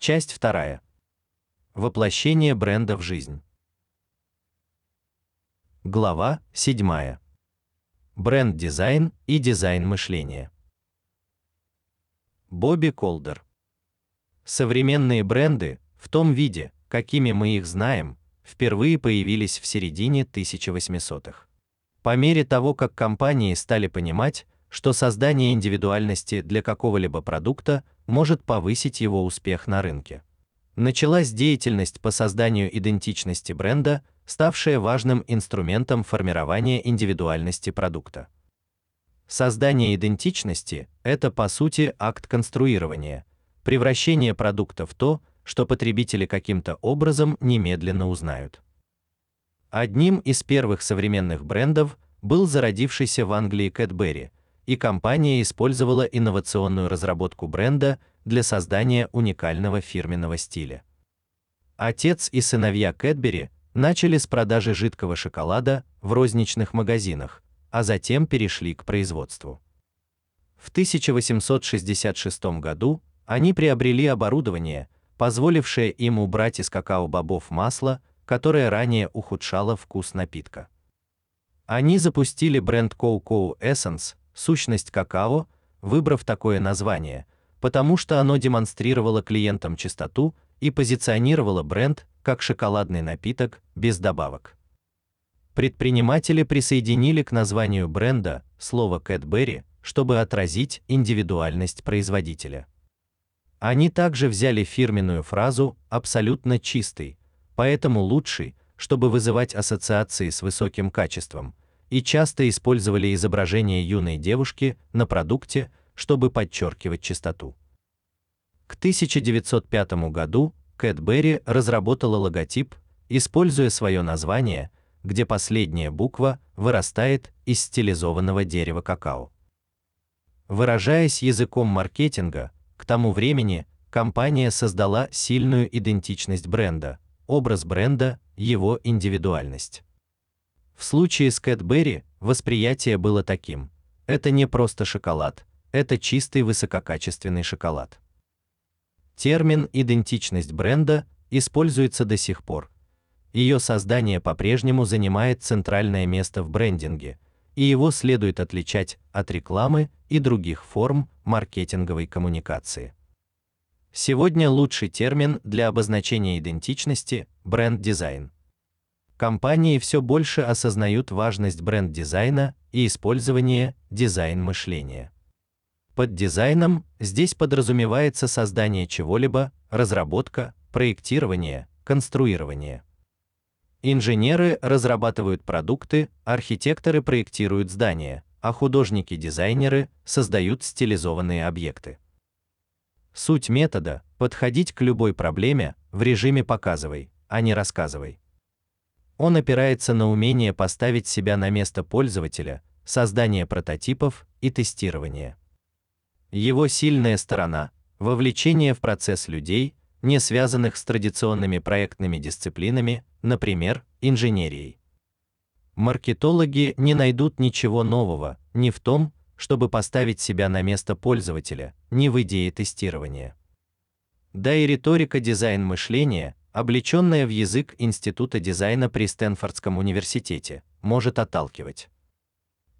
Часть 2. Воплощение бренда в жизнь. Глава 7. Бренд-дизайн и дизайн мышления. Бобби Колдер. Современные бренды, в том виде, какими мы их знаем, впервые появились в середине 1800-х. По мере того, как компании стали понимать, что создание индивидуальности для какого-либо продукта может повысить его успех на рынке. Началась деятельность по созданию идентичности бренда, ставшая важным инструментом формирования индивидуальности продукта. Создание идентичности это по сути акт конструирования, превращение продукта в то, что потребители каким-то образом немедленно узнают. Одним из первых современных брендов был зародившийся в Англии Cadbury, и компания использовала инновационную разработку бренда для создания уникального фирменного стиля. Отец и сыновья Cadbury начали с продажи жидкого шоколада в розничных магазинах, а затем перешли к производству. В 1866 году они приобрели оборудование, позволившее им убрать из какао-бобов масло, которое ранее ухудшало вкус напитка. Они запустили бренд Cocoa Essence, сущность какао, выбрав такое название, потому что оно демонстрировало клиентам чистоту и позиционировало бренд как шоколадный напиток без добавок. Предприниматели присоединили к названию бренда слово Cadbury, чтобы отразить индивидуальность производителя. Они также взяли фирменную фразу абсолютно чистый, поэтому лучший, чтобы вызывать ассоциации с высоким качеством, и часто использовали изображение юной девушки на продукте, чтобы подчеркивать чистоту. К 1905 году Cadbury разработала логотип, используя свое название, где последняя буква вырастает из стилизованного дерева какао. Выражаясь языком маркетинга, к тому времени компания создала сильную идентичность бренда, образ бренда, его индивидуальность. В случае с Cadbury восприятие было таким: это не просто шоколад, это чистый высококачественный шоколад. Термин идентичность бренда используется до сих пор. Ее создание по-прежнему занимает центральное место в брендинге, и его следует отличать от рекламы и других форм маркетинговой коммуникации. Сегодня лучший термин для обозначения идентичности бренд-дизайн. Компании все больше осознают важность бренд-дизайна и использование дизайн-мышления. Под дизайном здесь подразумевается создание чего-либо, разработка, проектирование, конструирование. Инженеры разрабатывают продукты, архитекторы проектируют здания, а художники-дизайнеры создают стилизованные объекты. Суть метода подходить к любой проблеме в режиме показывай, а не рассказывай. Он опирается на умение поставить себя на место пользователя, создание прототипов и тестирование. Его сильная сторона вовлечение в процесс людей, не связанных с традиционными проектными дисциплинами, например, инженерией. Маркетологи не найдут ничего нового ни в том, чтобы поставить себя на место пользователя, ни в идее тестирования. Да и риторика дизайн мышления облечённая в язык Института дизайна при Стэнфордском университете, может отталкивать.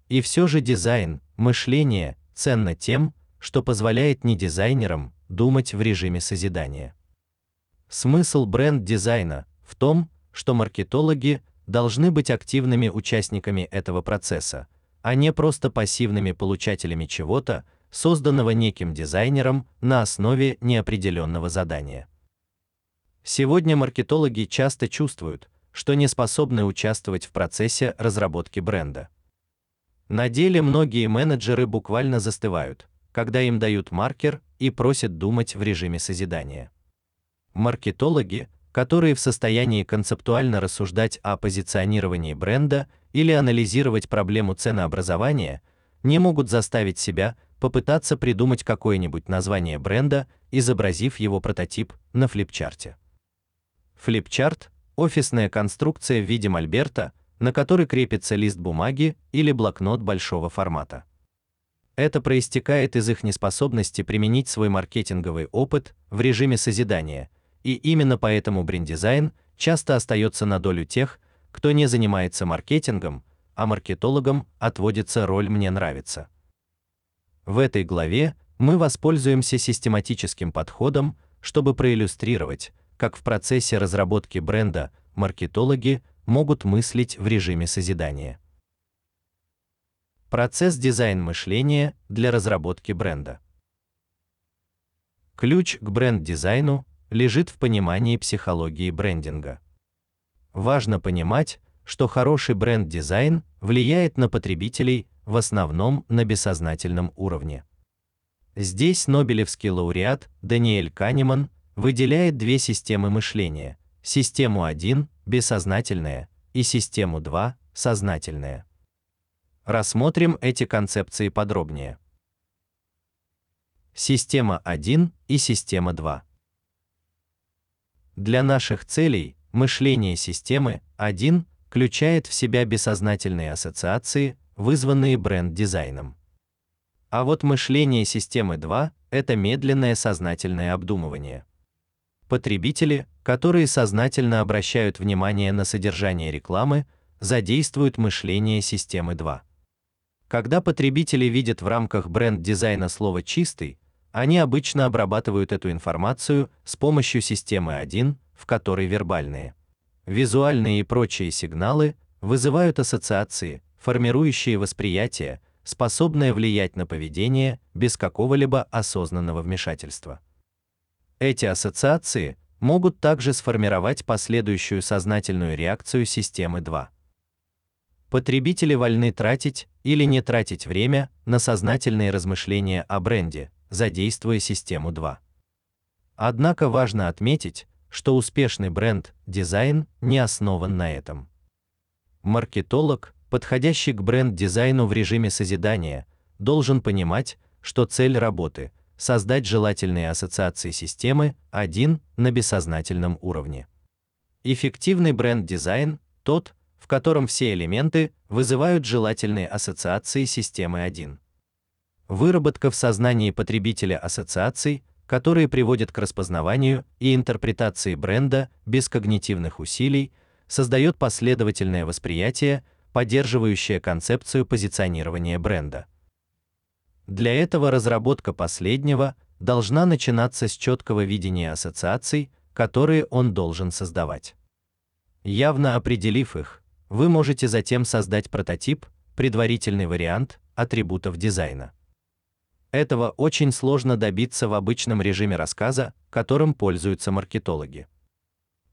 И все же дизайн, мышление ценно тем, что позволяет не дизайнерам думать в режиме созидания. Смысл бренд-дизайна в том, что маркетологи должны быть активными участниками этого процесса, а не просто пассивными получателями чего-то, созданного неким дизайнером на основе неопределенного задания. Сегодня маркетологи часто чувствуют, что не способны участвовать в процессе разработки бренда. На деле многие менеджеры буквально застывают, когда им дают маркер и просят думать в режиме созидания. Маркетологи, которые в состоянии концептуально рассуждать о позиционировании бренда или анализировать проблему ценообразования, не могут заставить себя попытаться придумать какое-нибудь название бренда, изобразив его прототип на флипчарте. Флипчарт офисная конструкция в виде мольберта, на который крепится лист бумаги или блокнот большого формата. Это проистекает из их неспособности применить свой маркетинговый опыт в режиме созидания, и именно поэтому брендизайн часто остается на долю тех, кто не занимается маркетингом, а маркетологам отводится роль мне нравится. В этой главе мы воспользуемся систематическим подходом, чтобы проиллюстрировать, как в процессе разработки бренда маркетологи могут мыслить в режиме созидания. Процесс дизайн мышления для разработки бренда. Ключ к бренд-дизайну лежит в понимании психологии брендинга. Важно понимать, что хороший бренд-дизайн влияет на потребителей в основном на бессознательном уровне. Здесь Нобелевский лауреат Даниэль Канеман выделяет две системы мышления: систему 1 бессознательное и систему 2 сознательное. Рассмотрим эти концепции подробнее. Система 1 и система 2. Для наших целей мышление системы 1 включает в себя бессознательные ассоциации, вызванные бренд-дизайном. А вот мышление системы 2 это медленное сознательное обдумывание. Потребители, которые сознательно обращают внимание на содержание рекламы, задействуют мышление системы 2. Когда потребители видят в рамках бренд-дизайна слово чистый, они обычно обрабатывают эту информацию с помощью системы 1, в которой вербальные Визуальные и прочие сигналы вызывают ассоциации, формирующие восприятие, способное влиять на поведение без какого-либо осознанного вмешательства. Эти ассоциации могут также сформировать последующую сознательную реакцию системы 2. Потребители вольны тратить или не тратить время на сознательные размышления о бренде, задействуя систему 2. Однако важно отметить, что успешный бренд-дизайн не основан на этом. Маркетолог, подходящий к бренд-дизайну в режиме созидания, должен понимать, что цель работы создать желательные ассоциации системы один на бессознательном уровне. Эффективный бренд-дизайн тот, в котором все элементы вызывают желательные ассоциации системы 1. Выработка в сознании потребителя ассоциаций которые приводят к распознаванию и интерпретации бренда без когнитивных усилий, создает последовательное восприятие, поддерживающее концепцию позиционирования бренда. Для этого разработка последнего должна начинаться с четкого видения ассоциаций, которые он должен создавать. Явно определив их, вы можете затем создать прототип, предварительный вариант атрибутов дизайна. Этого очень сложно добиться в обычном режиме рассказа, которым пользуются маркетологи.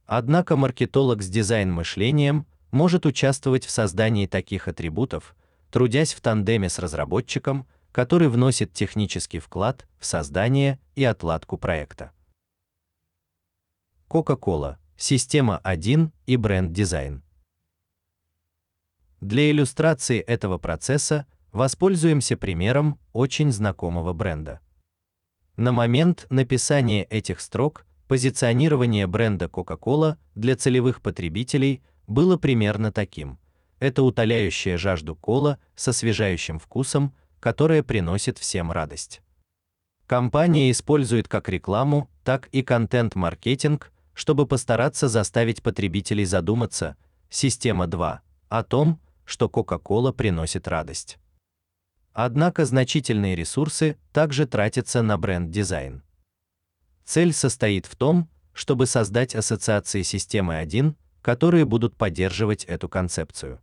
Однако маркетолог с дизайн-мышлением может участвовать в создании таких атрибутов, трудясь в тандеме с разработчиком, который вносит технический вклад в создание и отладку проекта. Coca-Cola, система 1 и бренд-дизайн. Для иллюстрации этого процесса Воспользуемся примером очень знакомого бренда. На момент написания этих строк позиционирование бренда Coca-Cola для целевых потребителей было примерно таким: это утоляющая жажду кола с освежающим вкусом, которая приносит всем радость. Компания использует как рекламу, так и контент-маркетинг, чтобы постараться заставить потребителей задуматься, система 2, о том, что Coca-Cola приносит радость. Однако значительные ресурсы также тратятся на бренд-дизайн. Цель состоит в том, чтобы создать ассоциации системы 1, которые будут поддерживать эту концепцию.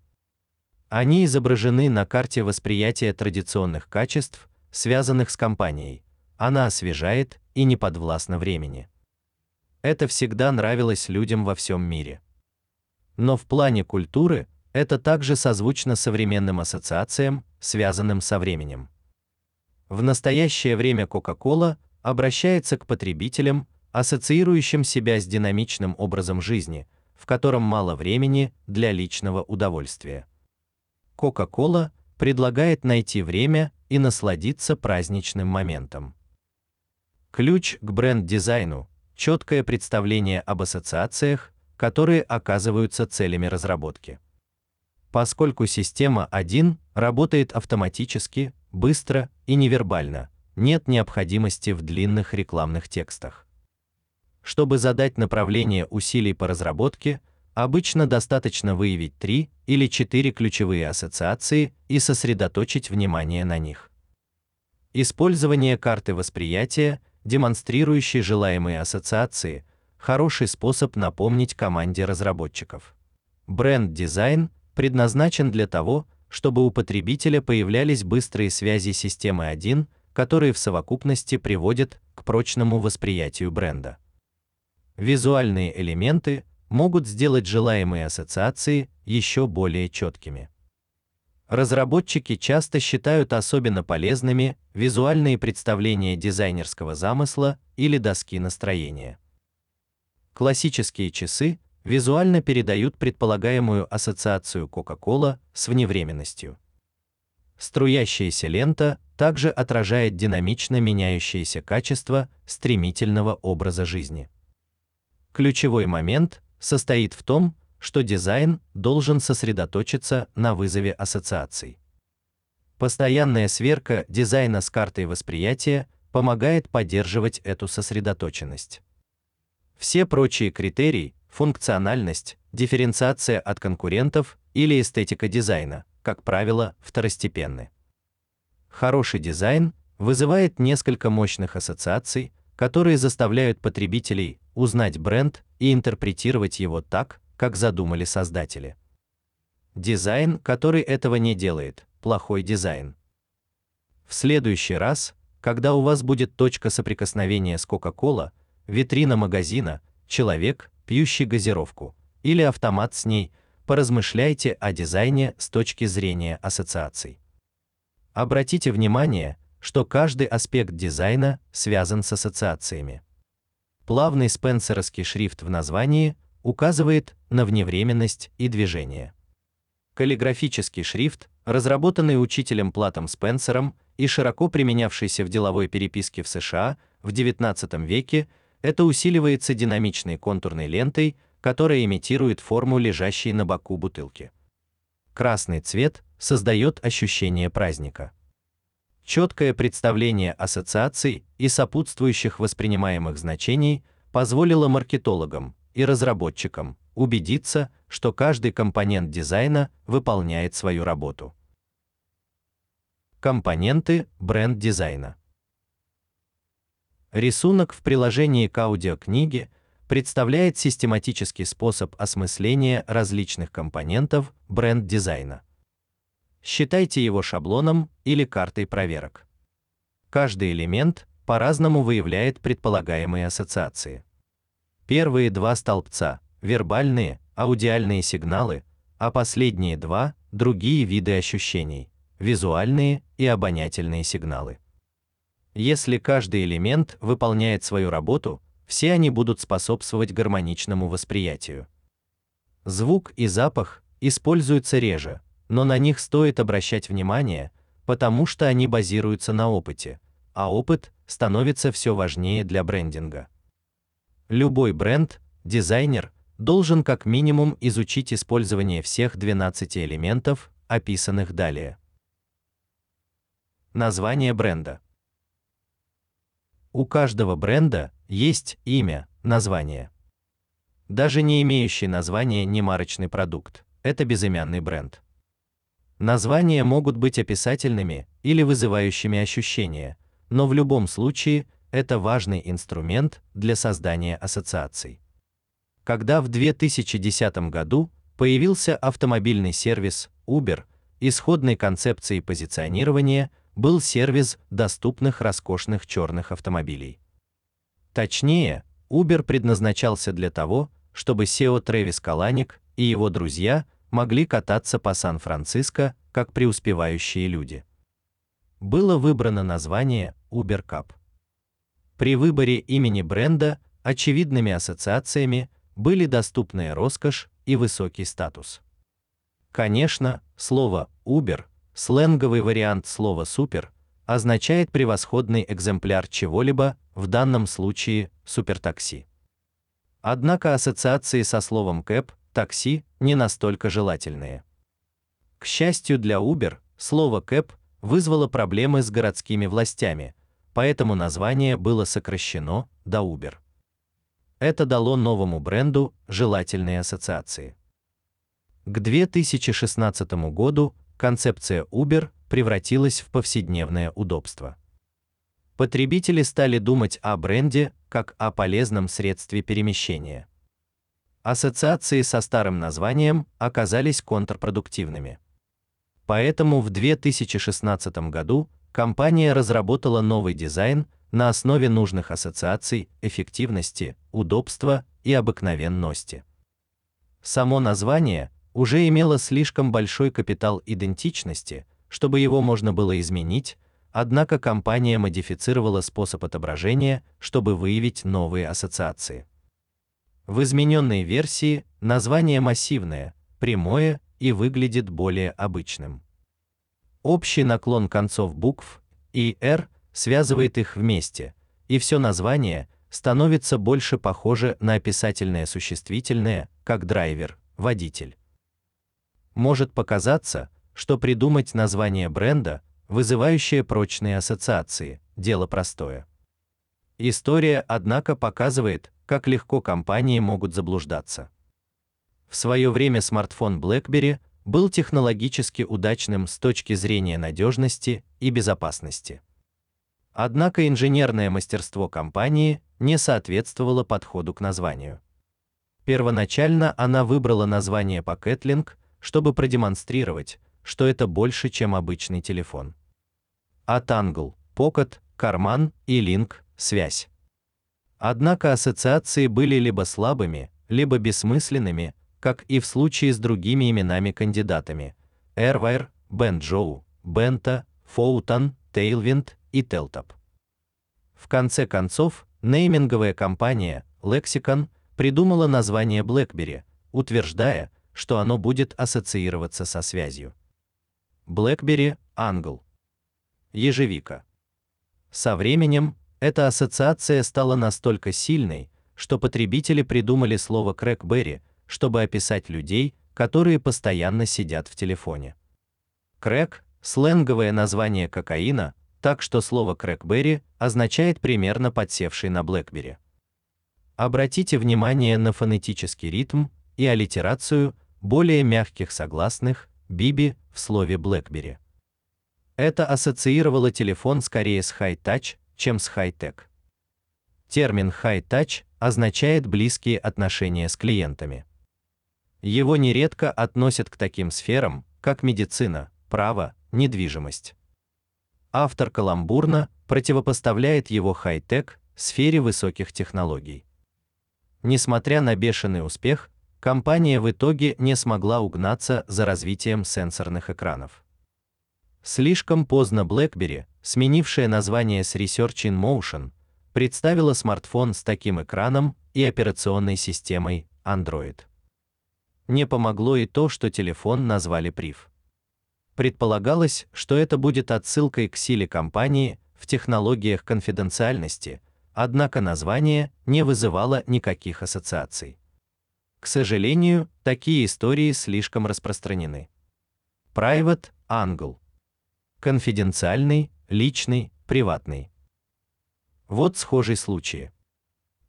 Они изображены на карте восприятия традиционных качеств, связанных с компанией. Она освежает и не подвластна времени. Это всегда нравилось людям во всем мире. Но в плане культуры это также созвучно современным ассоциациям, связанным со временем. В настоящее время Coca-Cola обращается к потребителям, ассоциирующим себя с динамичным образом жизни, в котором мало времени для личного удовольствия. Coca-Cola предлагает найти время и насладиться праздничным моментом. Ключ к бренд-дизайну четкое представление об ассоциациях, которые оказываются целями разработки. Поскольку система 1 работает автоматически, быстро и невербально, нет необходимости в длинных рекламных текстах. Чтобы задать направление усилий по разработке, обычно достаточно выявить 3 или 4 ключевые ассоциации и сосредоточить внимание на них. Использование карты восприятия, демонстрирующей желаемые ассоциации, хороший способ напомнить команде разработчиков. Бренд-дизайн предназначен для того, чтобы у потребителя появлялись быстрые связи системы 1, которые в совокупности приводят к прочному восприятию бренда. Визуальные элементы могут сделать желаемые ассоциации еще более четкими. Разработчики часто считают особенно полезными визуальные представления дизайнерского замысла или доски настроения. Классические часы визуально передают предполагаемую ассоциацию Coca-Cola с вневременностью. Струящаяся лента также отражает динамично меняющееся качество стремительного образа жизни. Ключевой момент состоит в том, что дизайн должен сосредоточиться на вызове ассоциаций. Постоянная сверка дизайна с картой восприятия помогает поддерживать эту сосредоточенность. Все прочие критерии функциональность, дифференциация от конкурентов или эстетика дизайна, как правило, второстепенны. Хороший дизайн вызывает несколько мощных ассоциаций, которые заставляют потребителей узнать бренд и интерпретировать его так, как задумали создатели. Дизайн, который этого не делает, плохой дизайн. В следующий раз, когда у вас будет точка соприкосновения с Coca-Cola, витрина магазина, человек, пьющий газировку, или автомат с ней, поразмышляйте о дизайне с точки зрения ассоциаций. Обратите внимание, что каждый аспект дизайна связан с ассоциациями. Плавный спенсеровский шрифт в названии указывает на вневременность и движение. Каллиграфический шрифт, разработанный учителем Платом Спенсером и широко применявшийся в деловой переписке в США в XIX веке, это усиливается динамичной контурной лентой, которая имитирует форму лежащей на боку бутылки. Красный цвет создает ощущение праздника. Четкое представление ассоциаций и сопутствующих воспринимаемых значений позволило маркетологам и разработчикам убедиться, что каждый компонент дизайна выполняет свою работу. Компоненты бренд-дизайна. Рисунок в приложении к аудиокниге представляет систематический способ осмысления различных компонентов бренд-дизайна. Считайте его шаблоном или картой проверок. Каждый элемент по-разному выявляет предполагаемые ассоциации. Первые два столбца вербальные, аудиальные сигналы, а последние два другие виды ощущений визуальные и обонятельные сигналы. Если каждый элемент выполняет свою работу, все они будут способствовать гармоничному восприятию. Звук и запах используются реже, но на них стоит обращать внимание, потому что они базируются на опыте, а опыт становится все важнее для брендинга. Любой бренд, дизайнер должен как минимум изучить использование всех 12 элементов, описанных далее. Название бренда. У каждого бренда есть имя, название. Даже не имеющий названия немарочный продукт это безымянный бренд. Названия могут быть описательными или вызывающими ощущения, но в любом случае это важный инструмент для создания ассоциаций. Когда в 2010 году появился автомобильный сервис Uber, исходной концепцией позиционирования был сервис доступных роскошных черных автомобилей. Точнее, Uber предназначался для того, чтобы SEO Трэвис Каланик и его друзья могли кататься по Сан-Франциско как преуспевающие люди. Было выбрано название Uber Cup. При выборе имени бренда очевидными ассоциациями были доступная роскошь и высокий статус. Конечно, слово Uber Сленговый вариант слова супер означает превосходный экземпляр чего-либо, в данном случае супертакси. Однако ассоциации со словом кэп, такси не настолько желательные. К счастью для Uber, слово cab вызвало проблемы с городскими властями, поэтому название было сокращено до Uber. Это дало новому бренду желательные ассоциации. К 2016 году концепция Uber превратилась в повседневное удобство. Потребители стали думать о бренде как о полезном средстве перемещения. Ассоциации со старым названием оказались контрпродуктивными. Поэтому в 2016 году компания разработала новый дизайн на основе нужных ассоциаций эффективности, удобства и обыкновенности. Само название уже имело слишком большой капитал идентичности, чтобы его можно было изменить, однако компания модифицировала способ отображения, чтобы выявить новые ассоциации. В измененной версии название массивное, прямое и выглядит более обычным. Общий наклон концов букв и R связывает их вместе, и все название становится больше похоже на описательное существительное, как драйвер, водитель. Может показаться, что придумать название бренда, вызывающее прочные ассоциации, дело простое. История, однако, показывает, как легко компании могут заблуждаться. В свое время смартфон BlackBerry был технологически удачным с точки зрения надежности и безопасности. Однако инженерное мастерство компании не соответствовало подходу к названию. Первоначально она выбрала название PocketLink, чтобы продемонстрировать, что это больше, чем обычный телефон. А Tangle, Pocket, карман и Link связь. Однако ассоциации были либо слабыми, либо бессмысленными, как и в случае с другими именами-кандидатами: Airwire, Banjo, Benta, Fountain, Tailwind и Teltop. В конце концов, нейминговая компания Lexicon придумала название BlackBerry, утверждая, что оно будет ассоциироваться со связью. BlackBerry Angle. Ежевика. Со временем эта ассоциация стала настолько сильной, что потребители придумали слово crackberry, чтобы описать людей, которые постоянно сидят в телефоне. Крэк сленговое название кокаина, так что слово crackberry означает примерно подсевший на BlackBerry. Обратите внимание на фонетический ритм и аллитерацию более мягких согласных биби в слове BlackBerry. Это ассоциировало телефон скорее с high-touch, чем с high-tech. Термин high-touch означает близкие отношения с клиентами. Его нередко относят к таким сферам, как медицина, право, недвижимость. Автор каламбурно противопоставляет его хай-тек сфере высоких технологий. Несмотря на бешеный успех, компания в итоге не смогла угнаться за развитием сенсорных экранов. Слишком поздно BlackBerry, сменившая название с Research in Motion, представила смартфон с таким экраном и операционной системой Android. Не помогло и то, что телефон назвали Priv. Предполагалось, что это будет отсылкой к силе компании в технологиях конфиденциальности, однако название не вызывало никаких ассоциаций. К сожалению, такие истории слишком распространены. Private Angle. Конфиденциальный, личный, приватный. Вот схожий случай.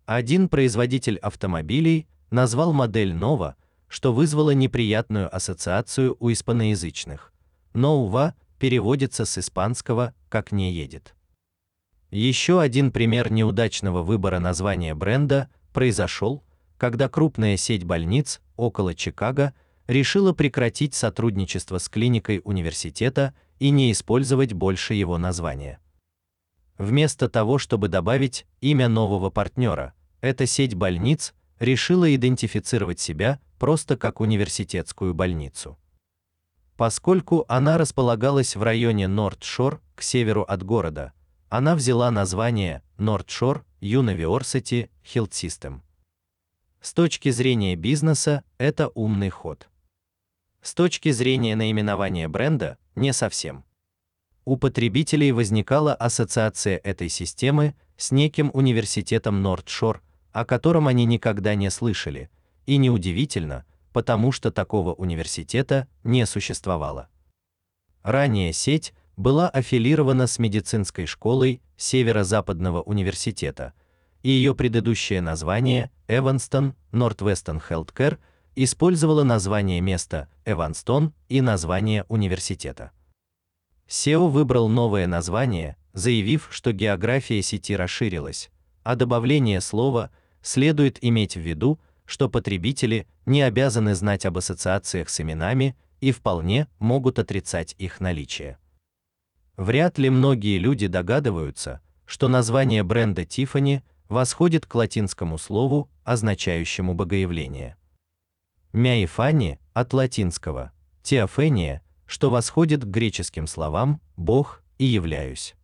Один производитель автомобилей назвал модель Nova, что вызвало неприятную ассоциацию у испаноязычных. Ноува переводится с испанского как не едет. Еще один пример неудачного выбора названия бренда произошел, когда крупная сеть больниц около Чикаго решила прекратить сотрудничество с клиникой университета и не использовать больше его названия. Вместо того, чтобы добавить имя нового партнера, эта сеть больниц решила идентифицировать себя просто как университетскую больницу. Поскольку она располагалась в районе Норд-Шор, к северу от города, она взяла название Норд-Шор University Health System. С точки зрения бизнеса это умный ход. С точки зрения наименования бренда не совсем. У потребителей возникала ассоциация этой системы с неким университетом Норд-Шор, о котором они никогда не слышали, и неудивительно, потому что такого университета не существовало. Ранее сеть была аффилирована с медицинской школой Северо-Западного университета, и ее предыдущее название Evanston Northwestern Healthcare использовало название места Эванстон и название университета. SEO выбрал новое название, заявив, что география сети расширилась, а добавление слова следует иметь в виду, что потребители не обязаны знать об ассоциациях с именами и вполне могут отрицать их наличие. Вряд ли многие люди догадываются, что название бренда Tiffany восходит к латинскому слову, означающему богоявление. Мяифани от латинского теофения, что восходит к греческим словам бог и являюсь.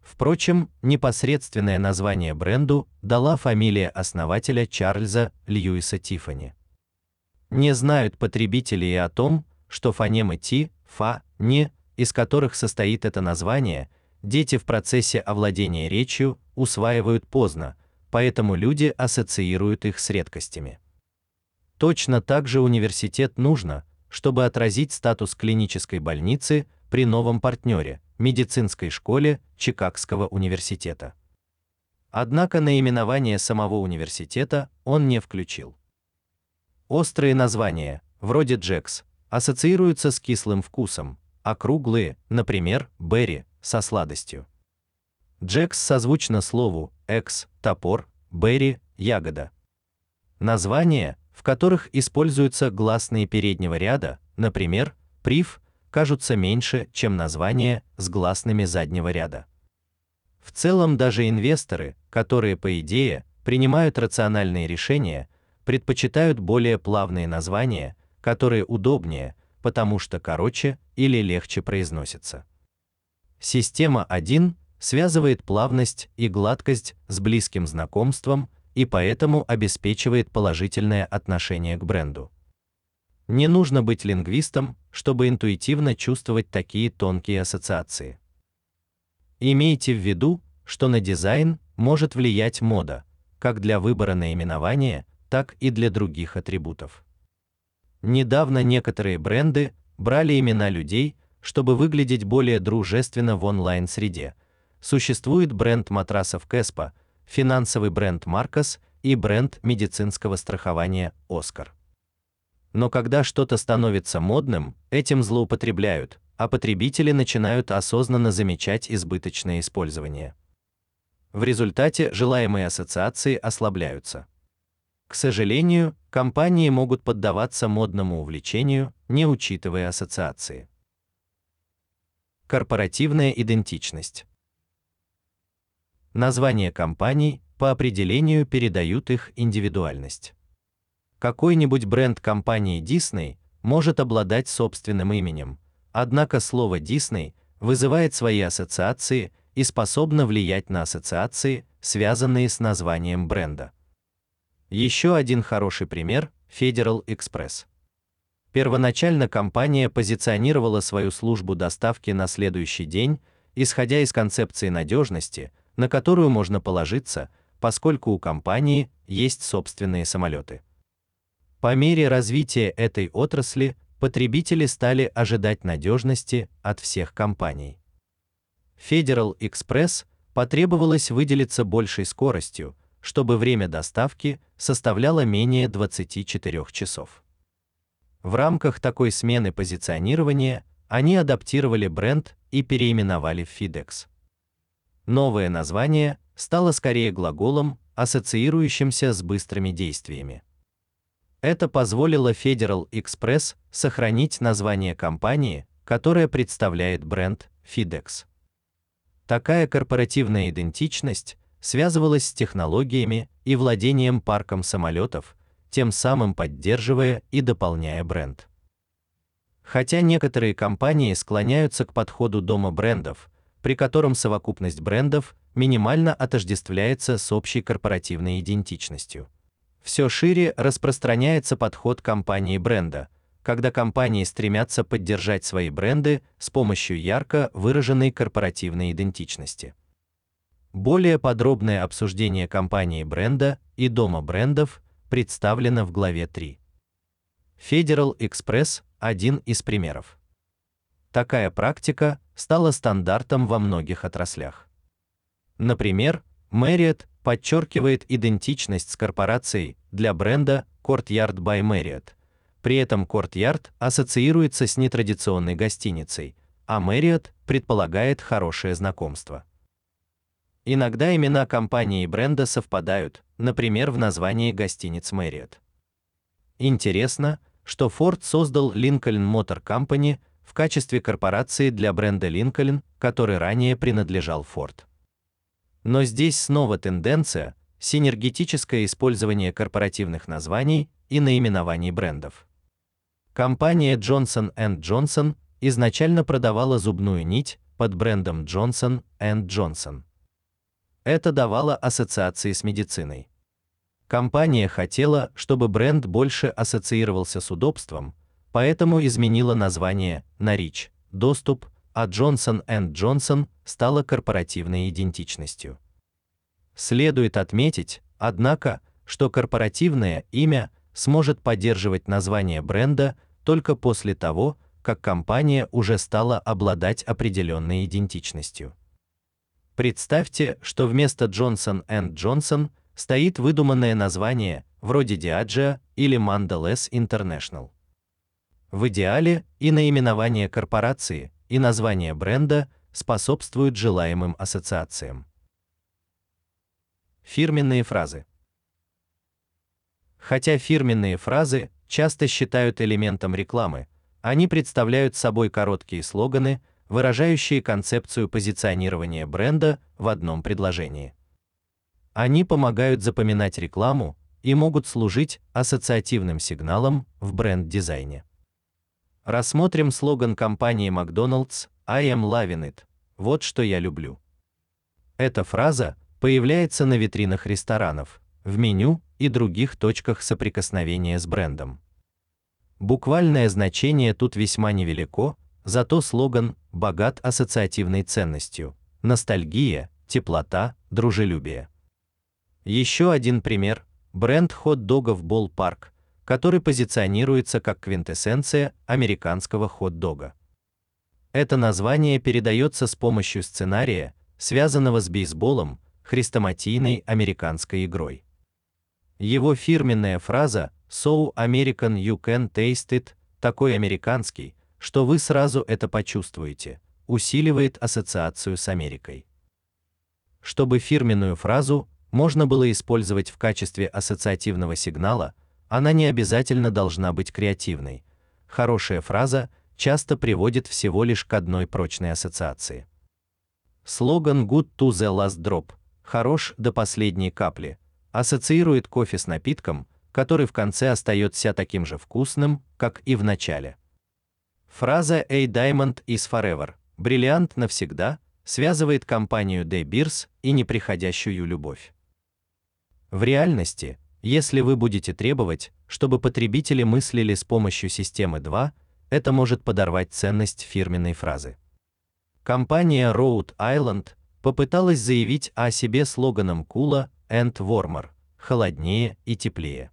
Впрочем, непосредственное название бренду дала фамилия основателя Чарльза Льюиса Тиффани. Не знают потребители и о том, что фонемы ти, фа, не, из которых состоит это название, дети в процессе овладения речью усваивают поздно, поэтому люди ассоциируют их с редкостями. Точно так же университет нужно, чтобы отразить статус клинической больницы при новом партнере медицинской школе Чикагского университета. Однако наименование самого университета он не включил. Острые названия, вроде Джекс, ассоциируются с кислым вкусом, а круглые, например, Берри, со сладостью. Джекс созвучно слову экс топор, берри ягода. Названия, в которых используются гласные переднего ряда, например, прив кажутся меньше, чем названия с гласными заднего ряда. В целом даже инвесторы, которые по идее принимают рациональные решения, предпочитают более плавные названия, которые удобнее, потому что короче или легче произносятся. Система 1 связывает плавность и гладкость с близким знакомством и поэтому обеспечивает положительное отношение к бренду. Не нужно быть лингвистом, чтобы интуитивно чувствовать такие тонкие ассоциации. Имейте в виду, что на дизайн может влиять мода, как для выбора наименования, так и для других атрибутов. Недавно некоторые бренды брали имена людей, чтобы выглядеть более дружественно в онлайн-среде. Существует бренд матрасов Кэспа, финансовый бренд Маркос и бренд медицинского страхования Оскар. Но когда что-то становится модным, этим злоупотребляют, а потребители начинают осознанно замечать избыточное использование. В результате желаемые ассоциации ослабляются. К сожалению, компании могут поддаваться модному увлечению, не учитывая ассоциации. Корпоративная идентичность. Названия компаний по определению передают их индивидуальность. Какой-нибудь бренд компании Disney может обладать собственным именем, однако слово Disney вызывает свои ассоциации и способно влиять на ассоциации, связанные с названием бренда. Еще один хороший пример Federal Express. Первоначально компания позиционировала свою службу доставки на следующий день, исходя из концепции надежности, на которую можно положиться, поскольку у компании есть собственные самолеты. По мере развития этой отрасли потребители стали ожидать надежности от всех компаний. Federal Express потребовалось выделиться большей скоростью, чтобы время доставки составляло менее 24 часов. В рамках такой смены позиционирования они адаптировали бренд и переименовали в FedEx. Новое название стало скорее глаголом, ассоциирующимся с быстрыми действиями. Это позволило Federal Express сохранить название компании, которая представляет бренд FedEx. Такая корпоративная идентичность связывалась с технологиями и владением парком самолетов, тем самым поддерживая и дополняя бренд. Хотя некоторые компании склоняются к подходу дома брендов, при котором совокупность брендов минимально отождествляется с общей корпоративной идентичностью. Все шире распространяется подход компании бренда, когда компании стремятся поддержать свои бренды с помощью ярко выраженной корпоративной идентичности. Более подробное обсуждение компании бренда и дома брендов представлено в главе 3. Federal Express один из примеров. Такая практика стала стандартом во многих отраслях. Например, Marriott подчеркивает идентичность с корпорацией для бренда Courtyard by Marriott. При этом Courtyard ассоциируется с нетрадиционной гостиницей, а Marriott предполагает хорошее знакомство. Иногда имена компании и бренда совпадают, например, в названии гостиниц Marriott. Интересно, что Ford создал Lincoln Motor Company в качестве корпорации для бренда Lincoln, который ранее принадлежал Ford. Но здесь снова тенденция синергетическое использование корпоративных названий и наименований брендов. Компания Johnson Johnson изначально продавала зубную нить под брендом Johnson Johnson. Это давало ассоциации с медициной. Компания хотела, чтобы бренд больше ассоциировался с удобством, поэтому изменила название на Rich, доступ, а Johnson Johnson стала корпоративной идентичностью. Следует отметить, однако, что корпоративное имя сможет поддерживать название бренда только после того, как компания уже стала обладать определенной идентичностью. Представьте, что вместо Johnson Johnson стоит выдуманное название, вроде Diageo или Mondelez International. В идеале и наименование корпорации, и название бренда способствуют желаемым ассоциациям. Фирменные фразы. Хотя фирменные фразы часто считают элементом рекламы, они представляют собой короткие слоганы, выражающие концепцию позиционирования бренда в одном предложении. Они помогают запоминать рекламу и могут служить ассоциативным сигналом в бренд-дизайне. Рассмотрим слоган компании McDonald's I am loving it. Вот что я люблю. Эта фраза появляется на витринах ресторанов, в меню и других точках соприкосновения с брендом. Буквальное значение тут весьма невелико, зато слоган богат ассоциативной ценностью: ностальгия, теплота, дружелюбие. Еще один пример бренд хот-догов Ball Park, который позиционируется как квинтэссенция американского хот-дога. Это название передается с помощью сценария, связанного с бейсболом, хрестоматийной американской игрой. Его фирменная фраза "So American you can taste it" такой американский, что вы сразу это почувствуете, усиливает ассоциацию с Америкой. Чтобы фирменную фразу можно было использовать в качестве ассоциативного сигнала, она не обязательно должна быть креативной. Хорошая фраза часто приводит всего лишь к одной прочной ассоциации. Слоган Good to the last drop хорош до последней капли, ассоциирует кофе с напитком, который в конце остается таким же вкусным, как и в начале. Фраза A Diamond is forever, бриллиант навсегда, связывает компанию De Beers и неприходящую любовь. В реальности, если вы будете требовать, чтобы потребители мыслили с помощью системы 2, это может подорвать ценность фирменной фразы. Компания Rhode Island попыталась заявить о себе слоганом Cooler and Warmer холоднее и теплее.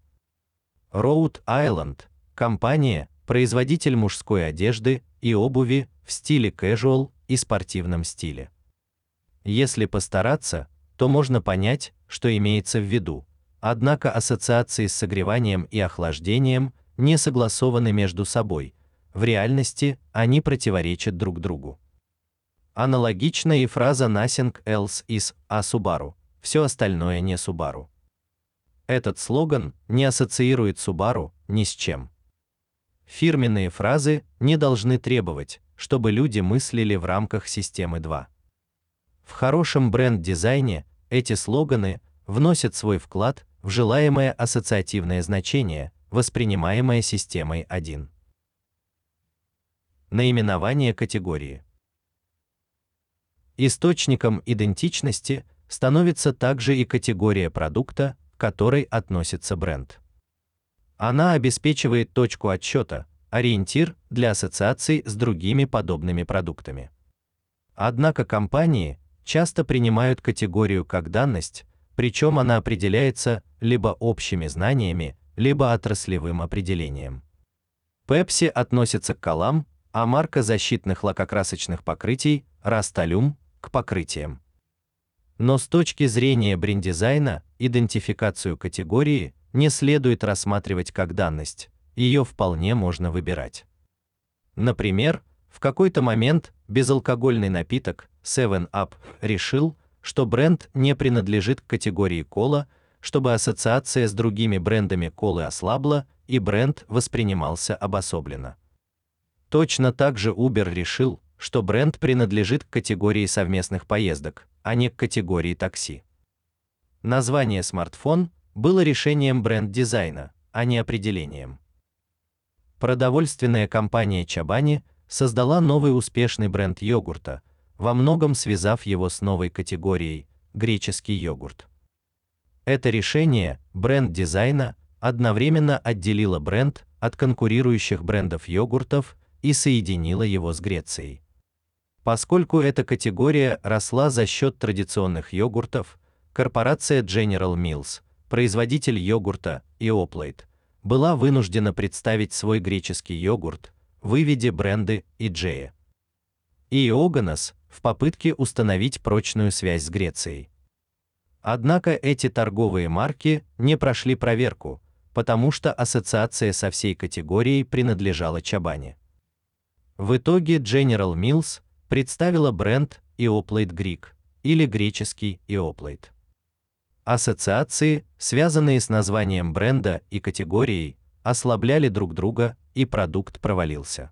Rhode Island компания, производитель мужской одежды и обуви в стиле casual и спортивном стиле. Если постараться, то можно понять, что имеется в виду. Однако ассоциации с согреванием и охлаждением не согласованы между собой. В реальности они противоречат друг другу. Аналогична и фраза nothing else is a Subaru. Все остальное не Subaru. Этот слоган не ассоциирует Subaru ни с чем. Фирменные фразы не должны требовать, чтобы люди мыслили в рамках системы 2. В хорошем бренд-дизайне эти слоганы вносят свой вклад в желаемое ассоциативное значение, воспринимаемое системой 1. Наименование категории. Источником идентичности становится также и категория продукта, к которой относится бренд. Она обеспечивает точку отсчета, ориентир для ассоциаций с другими подобными продуктами. Однако компании часто принимают категорию как данность, причем она определяется либо общими знаниями, либо отраслевым определением. Pepsi относится к колам, а марка защитных лакокрасочных покрытий Rust-Oleum к покрытиям. Но с точки зрения брендизайна, идентификацию категории не следует рассматривать как данность. Ее вполне можно выбирать. Например, в какой-то момент безалкогольный напиток 7up решил, что бренд не принадлежит к категории кола, чтобы ассоциация с другими брендами колы ослабла и бренд воспринимался обособленно. Точно так же Uber решил, что бренд принадлежит к категории совместных поездок, а не к категории такси. Название смартфон было решением бренд-дизайна, а не определением. Продовольственная компания Чабани создала новый успешный бренд йогурта, во многом связав его с новой категорией греческий йогурт. Это решение бренд-дизайна одновременно отделило бренд от конкурирующих брендов йогуртов и соединило его с Грецией. Поскольку эта категория росла за счет традиционных йогуртов, корпорация General Mills, производитель йогурта и Oplate, была вынуждена представить свой греческий йогурт в виде бренды Иджея. И Иоганнес в попытке установить прочную связь с Грецией. Однако эти торговые марки не прошли проверку, потому что ассоциация со всей категорией принадлежала Чабане. В итоге General Mills представила бренд Ioplate Greek или греческий Ioplate. Ассоциации, связанные с названием бренда и категорией, ослабляли друг друга, и продукт провалился.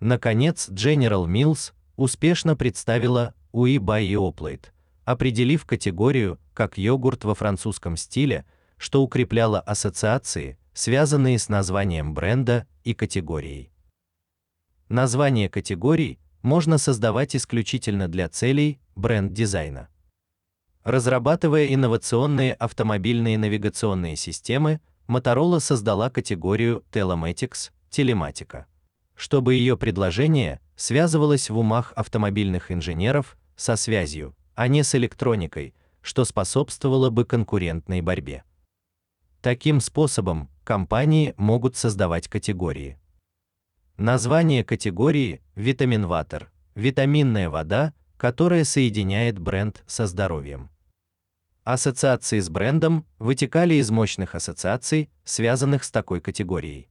Наконец, General Mills успешно представила UI by Ioplate, определив категорию как йогурт во французском стиле, что укрепляло ассоциации, связанные с названием бренда и категорией. Название категорий можно создавать исключительно для целей бренд-дизайна. Разрабатывая инновационные автомобильные навигационные системы, Motorola создала категорию Telematics телематика, чтобы ее предложение связывалось в умах автомобильных инженеров со связью, а не с электроникой, что способствовало бы конкурентной борьбе. Таким способом компании могут создавать категории. Название категории витаминватер витаминная вода, которая соединяет бренд со здоровьем. Ассоциации с брендом вытекали из мощных ассоциаций, связанных с такой категорией.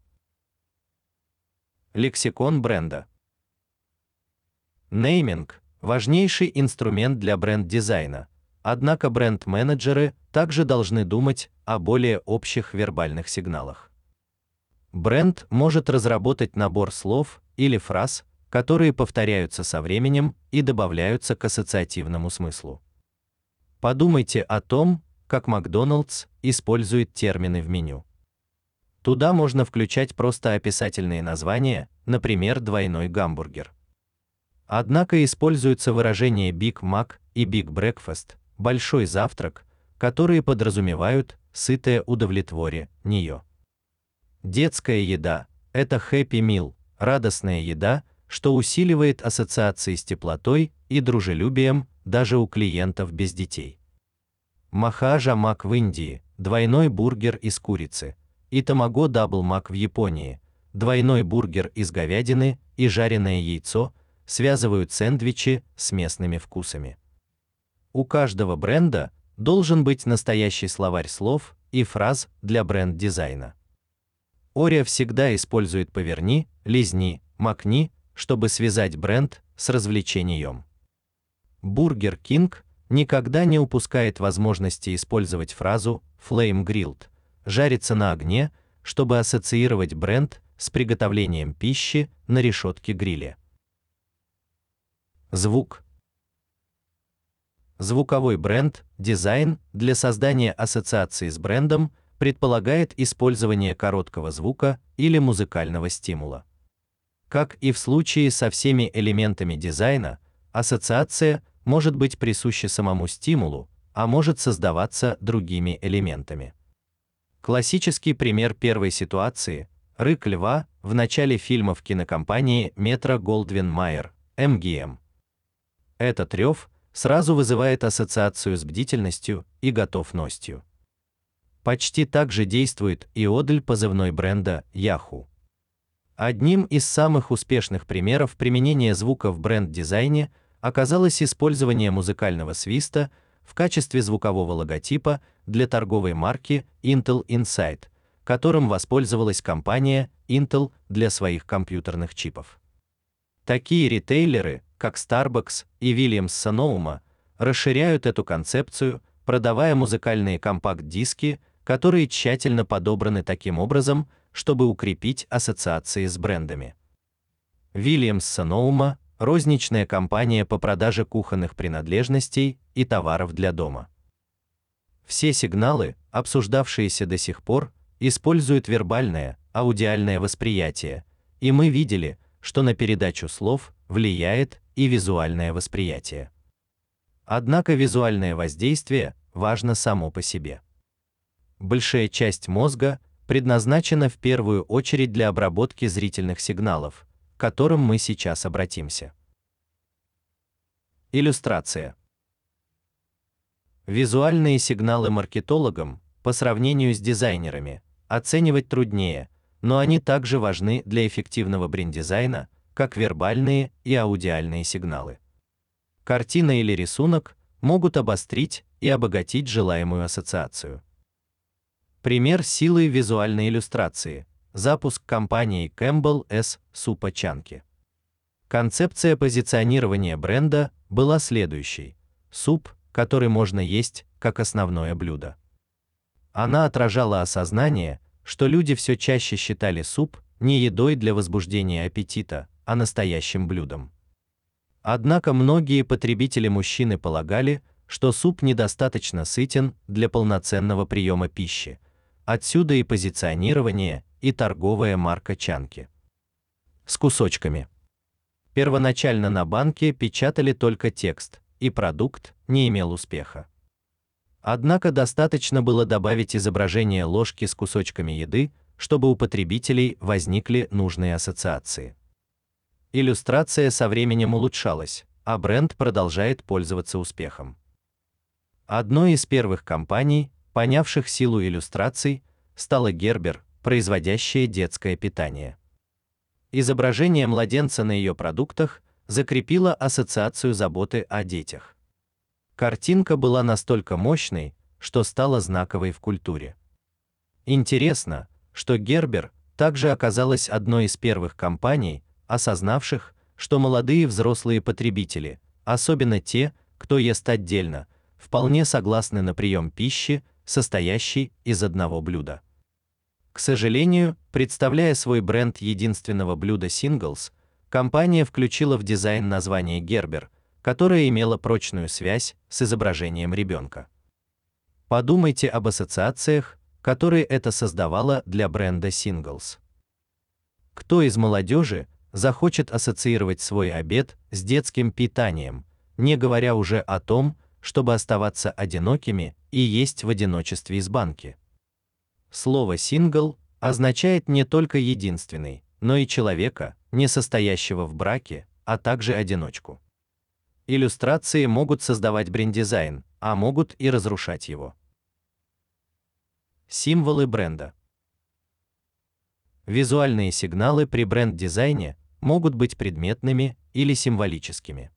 Лексикон бренда. Нейминг важнейший инструмент для бренд-дизайна. Однако бренд-менеджеры также должны думать о более общих вербальных сигналах. Бренд может разработать набор слов или фраз, которые повторяются со временем и добавляются к ассоциативному смыслу. Подумайте о том, как Макдоналдс использует термины в меню. Туда можно включать просто описательные названия, например, двойной гамбургер. Однако используются выражения Big Mac и Big Breakfast, большой завтрак, которые подразумевают сытое удовлетворение. Детская еда это Happy Meal, радостная еда, что усиливает ассоциации с теплотой и дружелюбием даже у клиентов без детей. Maharaja Mac в Индии двойной бургер из курицы, и Tamago Double Mac в Японии двойной бургер из говядины и жареное яйцо связывают сэндвичи с местными вкусами. У каждого бренда должен быть настоящий словарь слов и фраз для бренд-дизайна. Ория всегда использует поверни, лизни, макни, чтобы связать бренд с развлечением. Burger King никогда не упускает возможности использовать фразу flame grilled, жарится на огне, чтобы ассоциировать бренд с приготовлением пищи на решетке гриля. Звук. Звуковой бренд, дизайн для создания ассоциации с брендом предполагает использование короткого звука или музыкального стимула. Как и в случае со всеми элементами дизайна, ассоциация может быть присуща самому стимулу, а может создаваться другими элементами. Классический пример первой ситуации рык льва в начале фильма в кинокомпании Metro Goldwyn Mayer MGM. Этот рев сразу вызывает ассоциацию с бдительностью и готовностью. Почти так же действует и одль позывной бренда Yahoo. Одним из самых успешных примеров применения звука в бренд-дизайне оказалось использование музыкального свиста в качестве звукового логотипа для торговой марки Intel Inside, которым воспользовалась компания Intel для своих компьютерных чипов. Такие ритейлеры, как Starbucks и Williams Sonoma, расширяют эту концепцию, продавая музыкальные компакт-диски, которые тщательно подобраны таким образом, чтобы укрепить ассоциации с брендами. Williams Sonoma розничная компания по продаже кухонных принадлежностей и товаров для дома. Все сигналы, обсуждавшиеся до сих пор, используют вербальное, аудиальное восприятие, и мы видели, что на передачу слов влияет и визуальное восприятие. Однако визуальное воздействие важно само по себе. Большая часть мозга предназначена в первую очередь для обработки зрительных сигналов, к которым мы сейчас обратимся. Иллюстрация. Визуальные сигналы маркетологам по сравнению с дизайнерами оценивать труднее, но они также важны для эффективного бренд-дизайна, как вербальные и аудиальные сигналы. Картина или рисунок могут обострить и обогатить желаемую ассоциацию. Пример силы визуальной иллюстрации. Запуск компании Campbell S. Супа Чанки. Концепция позиционирования бренда была следующей: суп, который можно есть как основное блюдо. Она отражала осознание, что люди все чаще считали суп не едой для возбуждения аппетита, а настоящим блюдом. Однако многие потребители-мужчины полагали, что суп недостаточно сытен для полноценного приема пищи, Отсюда и позиционирование, и торговая марка Чанки. С кусочками. Первоначально на банке печатали только текст, и продукт не имел успеха. Однако достаточно было добавить изображение ложки с кусочками еды, чтобы у потребителей возникли нужные ассоциации. Иллюстрация со временем улучшалась, а бренд продолжает пользоваться успехом. Одной из первых компаний, понявших силу иллюстраций, стала Гербер, производящая детское питание. Изображение младенца на ее продуктах закрепило ассоциацию заботы о детях. Картинка была настолько мощной, что стала знаковой в культуре. Интересно, что Гербер также оказалась одной из первых компаний, осознавших, что молодые взрослые потребители, особенно те, кто ест отдельно, вполне согласны на прием пищи состоящий из одного блюда. К сожалению, представляя свой бренд единственного блюда Singles, компания включила в дизайн название Gerber, которое имело прочную связь с изображением ребенка. Подумайте об ассоциациях, которые это создавало для бренда Singles. Кто из молодежи захочет ассоциировать свой обед с детским питанием, не говоря уже о том, чтобы оставаться одинокими и есть в одиночестве из банки. Слово сингл означает не только единственный, но и человека, не состоящего в браке, а также одиночку. Иллюстрации могут создавать бренд-дизайн, а могут и разрушать его. Символы бренда. Визуальные сигналы при бренд-дизайне могут быть предметными или символическими.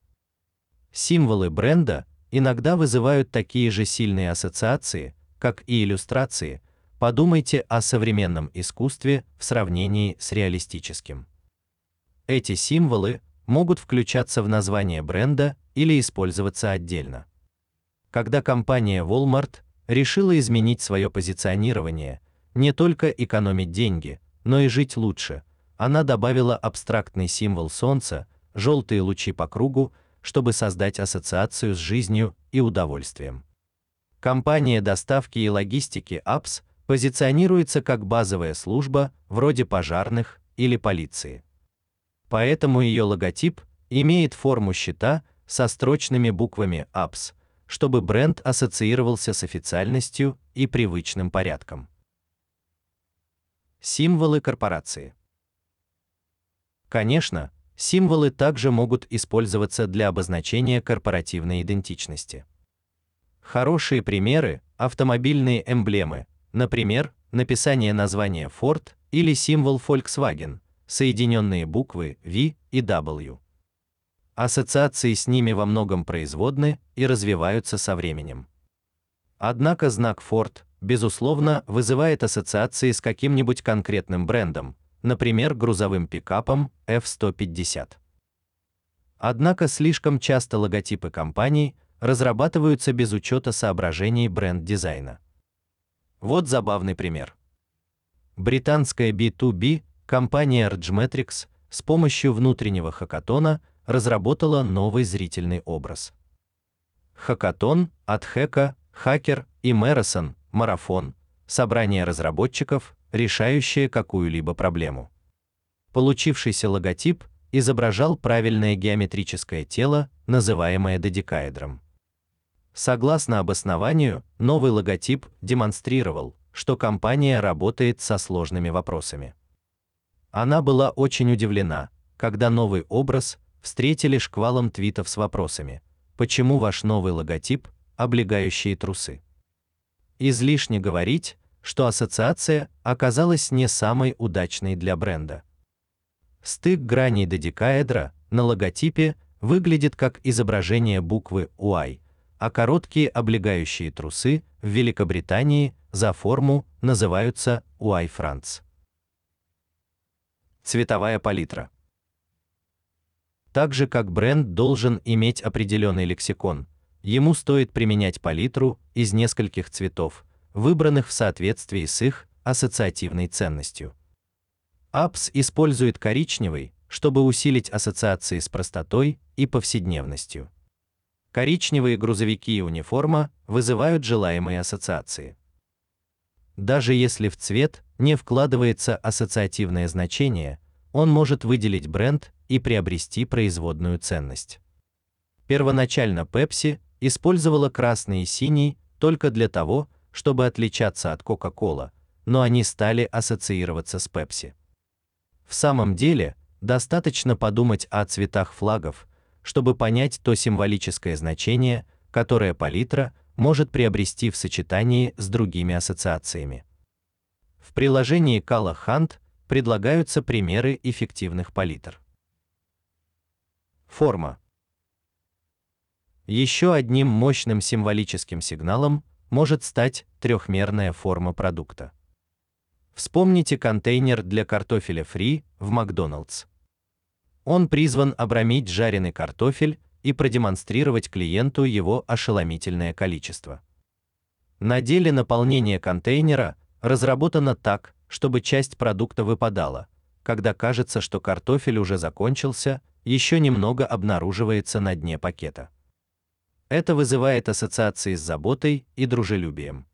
Символы бренда иногда вызывают такие же сильные ассоциации, как и иллюстрации. Подумайте о современном искусстве в сравнении с реалистическим. Эти символы могут включаться в название бренда или использоваться отдельно. Когда компания Walmart решила изменить свое позиционирование, не только экономить деньги, но и жить лучше, она добавила абстрактный символ солнца, желтые лучи по кругу, чтобы создать ассоциацию с жизнью и удовольствием. Компания доставки и логистики Apps позиционируется как базовая служба, вроде пожарных или полиции. Поэтому ее логотип имеет форму щита со строчными буквами Apps, чтобы бренд ассоциировался с официальностью и привычным порядком. Символы корпорации. Конечно, Символы также могут использоваться для обозначения корпоративной идентичности. Хорошие примеры автомобильные эмблемы, например, написание названия Ford или символ Volkswagen, соединенные буквы V и W. Ассоциации с ними во многом производны и развиваются со временем. Однако знак Ford, безусловно, вызывает ассоциации с каким-нибудь конкретным брендом, например, грузовым пикапом F150. Однако слишком часто логотипы компаний разрабатываются без учета соображений бренд-дизайна. Вот забавный пример. Британская B2B компания Argmetrix с помощью внутреннего хакатона разработала новый зрительный образ. Хакатон от Хэка, Хакер и Мэрасон марафон собрание разработчиков, решающее какую-либо проблему. Получившийся логотип изображал правильное геометрическое тело, называемое додекаэдром. Согласно обоснованию, новый логотип демонстрировал, что компания работает со сложными вопросами. Она была очень удивлена, когда новый образ встретили шквалом твитов с вопросами: "Почему ваш новый логотип облегающие трусы?" Излишне говорить, что ассоциация оказалась не самой удачной для бренда. Стык граней додекаэдра на логотипе выглядит как изображение буквы Y, а короткие облегающие трусы в Великобритании за форму называются Y France. Цветовая палитра. Так же как бренд должен иметь определенный лексикон, ему стоит применять палитру из нескольких цветов, выбранных в соответствии с их ассоциативной ценностью. Апс использует коричневый, чтобы усилить ассоциации с простотой и повседневностью. Коричневые грузовики и униформа вызывают желаемые ассоциации. Даже если в цвет не вкладывается ассоциативное значение, он может выделить бренд и приобрести производную ценность. Первоначально Pepsi использовала красный и синий только для того, чтобы отличаться от Coca-Cola, но они стали ассоциироваться с Pepsi. В самом деле, достаточно подумать о цветах флагов, чтобы понять то символическое значение, которое палитра может приобрести в сочетании с другими ассоциациями. В приложении Color Hunt предлагаются примеры эффективных палитр. Форма. Еще одним мощным символическим сигналом может стать трехмерная форма продукта. Вспомните контейнер для картофеля фри в Макдоналдс. Он призван обрамить жареный картофель и продемонстрировать клиенту его ошеломительное количество. На деле наполнение контейнера разработано так, чтобы часть продукта выпадала. Когда кажется, что картофель уже закончился, еще немного обнаруживается на дне пакета. Это вызывает ассоциации с заботой и дружелюбием.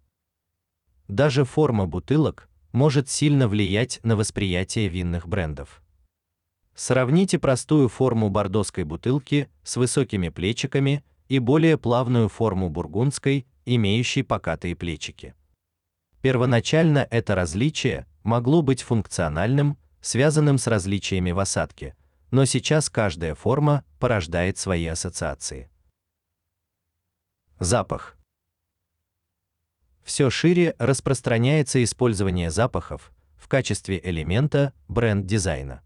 Даже форма бутылок может сильно влиять на восприятие винных брендов. Сравните простую форму бордоской бутылки с высокими плечиками и более плавную форму бургундской, имеющей покатые плечики. Первоначально это различие могло быть функциональным, связанным с различиями в осадке, но сейчас каждая форма порождает свои ассоциации. Запах все шире распространяется использование запахов в качестве элемента бренд-дизайна.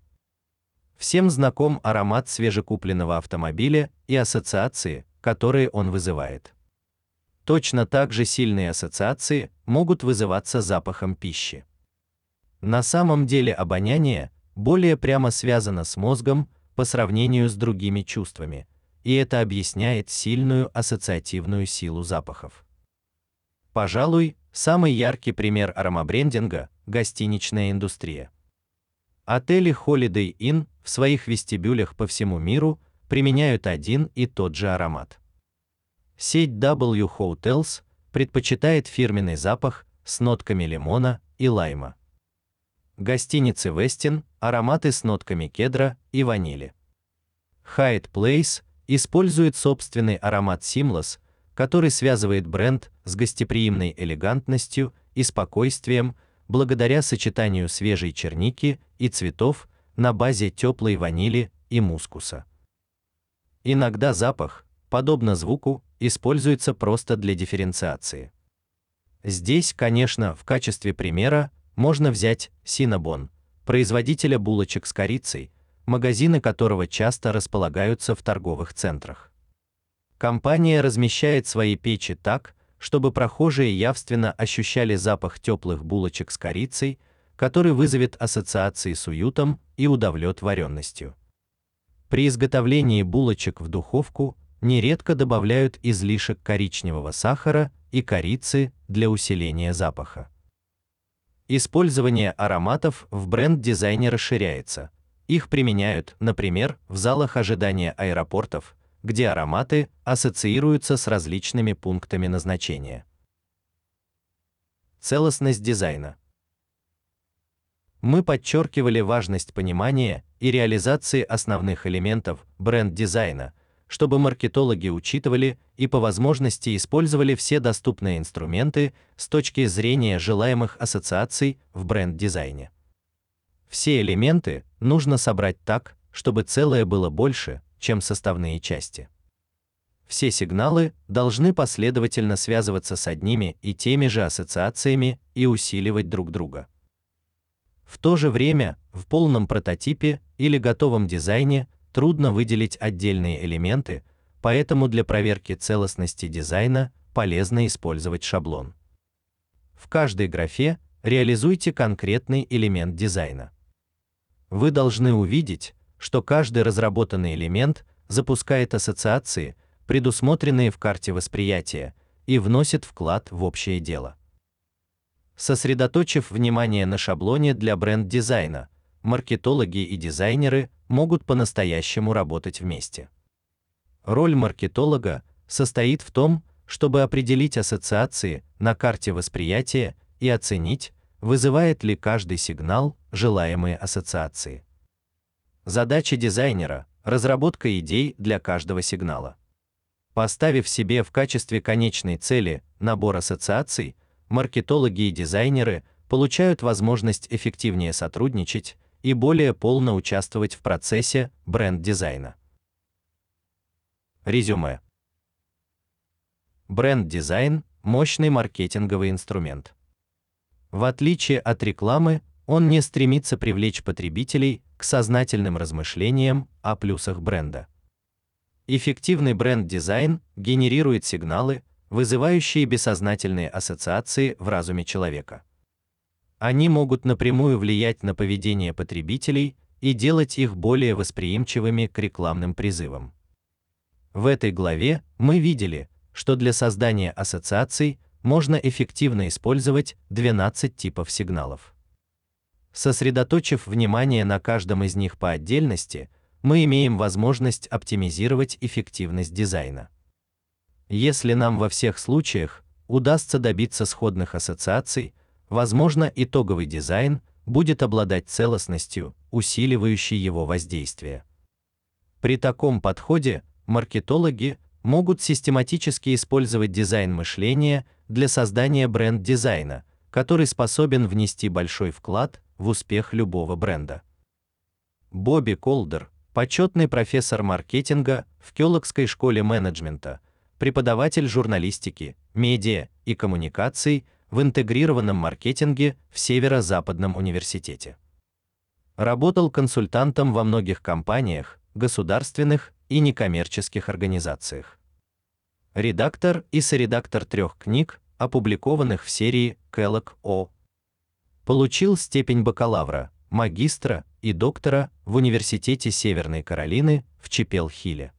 Всем знаком аромат свежекупленного автомобиля и ассоциации, которые он вызывает. Точно так же сильные ассоциации могут вызываться запахом пищи. На самом деле обоняние более прямо связано с мозгом по сравнению с другими чувствами, и это объясняет сильную ассоциативную силу запахов. Пожалуй, самый яркий пример аромабрендинга гостиничная индустрия. Отели Holiday Inn в своих вестибюлях по всему миру применяют один и тот же аромат. Сеть W Hotels предпочитает фирменный запах с нотками лимона и лайма. Гостиницы Westin ароматы с нотками кедра и ванили. Hyatt Place использует собственный аромат Seamless который связывает бренд с гостеприимной элегантностью и спокойствием благодаря сочетанию свежей черники и цветов на базе теплой ванили и мускуса. Иногда запах, подобно звуку, используется просто для дифференциации. Здесь, конечно, в качестве примера можно взять Cinnabon, производителя булочек с корицей, магазины которого часто располагаются в торговых центрах. Компания размещает свои печи так, чтобы прохожие явственно ощущали запах теплых булочек с корицей, который вызовет ассоциации с уютом и удовлетворенностью. При изготовлении булочек в духовку нередко добавляют излишек коричневого сахара и корицы для усиления запаха. Использование ароматов в бренд-дизайне расширяется. Их применяют, например, в залах ожидания аэропортов, где ароматы ассоциируются с различными пунктами назначения. Целостность дизайна. Мы подчеркивали важность понимания и реализации основных элементов бренд-дизайна, чтобы маркетологи учитывали и по возможности использовали все доступные инструменты с точки зрения желаемых ассоциаций в бренд-дизайне. Все элементы нужно собрать так, чтобы целое было больше, чем составные части. Все сигналы должны последовательно связываться с одними и теми же ассоциациями и усиливать друг друга. В то же время, в полном прототипе или готовом дизайне трудно выделить отдельные элементы, поэтому для проверки целостности дизайна полезно использовать шаблон. В каждой графе реализуйте конкретный элемент дизайна. Вы должны увидеть, что каждый разработанный элемент запускает ассоциации, предусмотренные в карте восприятия, и вносит вклад в общее дело. Сосредоточив внимание на шаблоне для бренд-дизайна, маркетологи и дизайнеры могут по-настоящему работать вместе. Роль маркетолога состоит в том, чтобы определить ассоциации на карте восприятия и оценить, вызывает ли каждый сигнал желаемые ассоциации. Задача дизайнера разработка идей для каждого сигнала. Поставив себе в качестве конечной цели набор ассоциаций, маркетологи и дизайнеры получают возможность эффективнее сотрудничать и более полно участвовать в процессе бренд-дизайна. Резюме. Бренд-дизайн мощный маркетинговый инструмент. В отличие от рекламы, он не стремится привлечь потребителей к сознательным размышлениям о плюсах бренда. Эффективный бренд-дизайн генерирует сигналы, вызывающие бессознательные ассоциации в разуме человека. Они могут напрямую влиять на поведение потребителей и делать их более восприимчивыми к рекламным призывам. В этой главе мы видели, что для создания ассоциаций можно эффективно использовать 12 типов сигналов. Сосредоточив внимание на каждом из них по отдельности, мы имеем возможность оптимизировать эффективность дизайна. Если нам во всех случаях удастся добиться сходных ассоциаций, возможно, итоговый дизайн будет обладать целостностью, усиливающей его воздействие. При таком подходе маркетологи могут систематически использовать дизайн мышления для создания бренд-дизайна, который способен внести большой вклад в успех любого бренда. Бобби Колдер, почетный профессор маркетинга в Кёлокской школе менеджмента, преподаватель журналистики, медиа и коммуникаций в интегрированном маркетинге в Северо-Западном университете. Работал консультантом во многих компаниях, государственных и некоммерческих организациях. Редактор и соредактор трех книг, опубликованных в серии Kellogg О. Получил степень бакалавра, магистра и доктора в Университете Северной Каролины в Чепел-Хилле.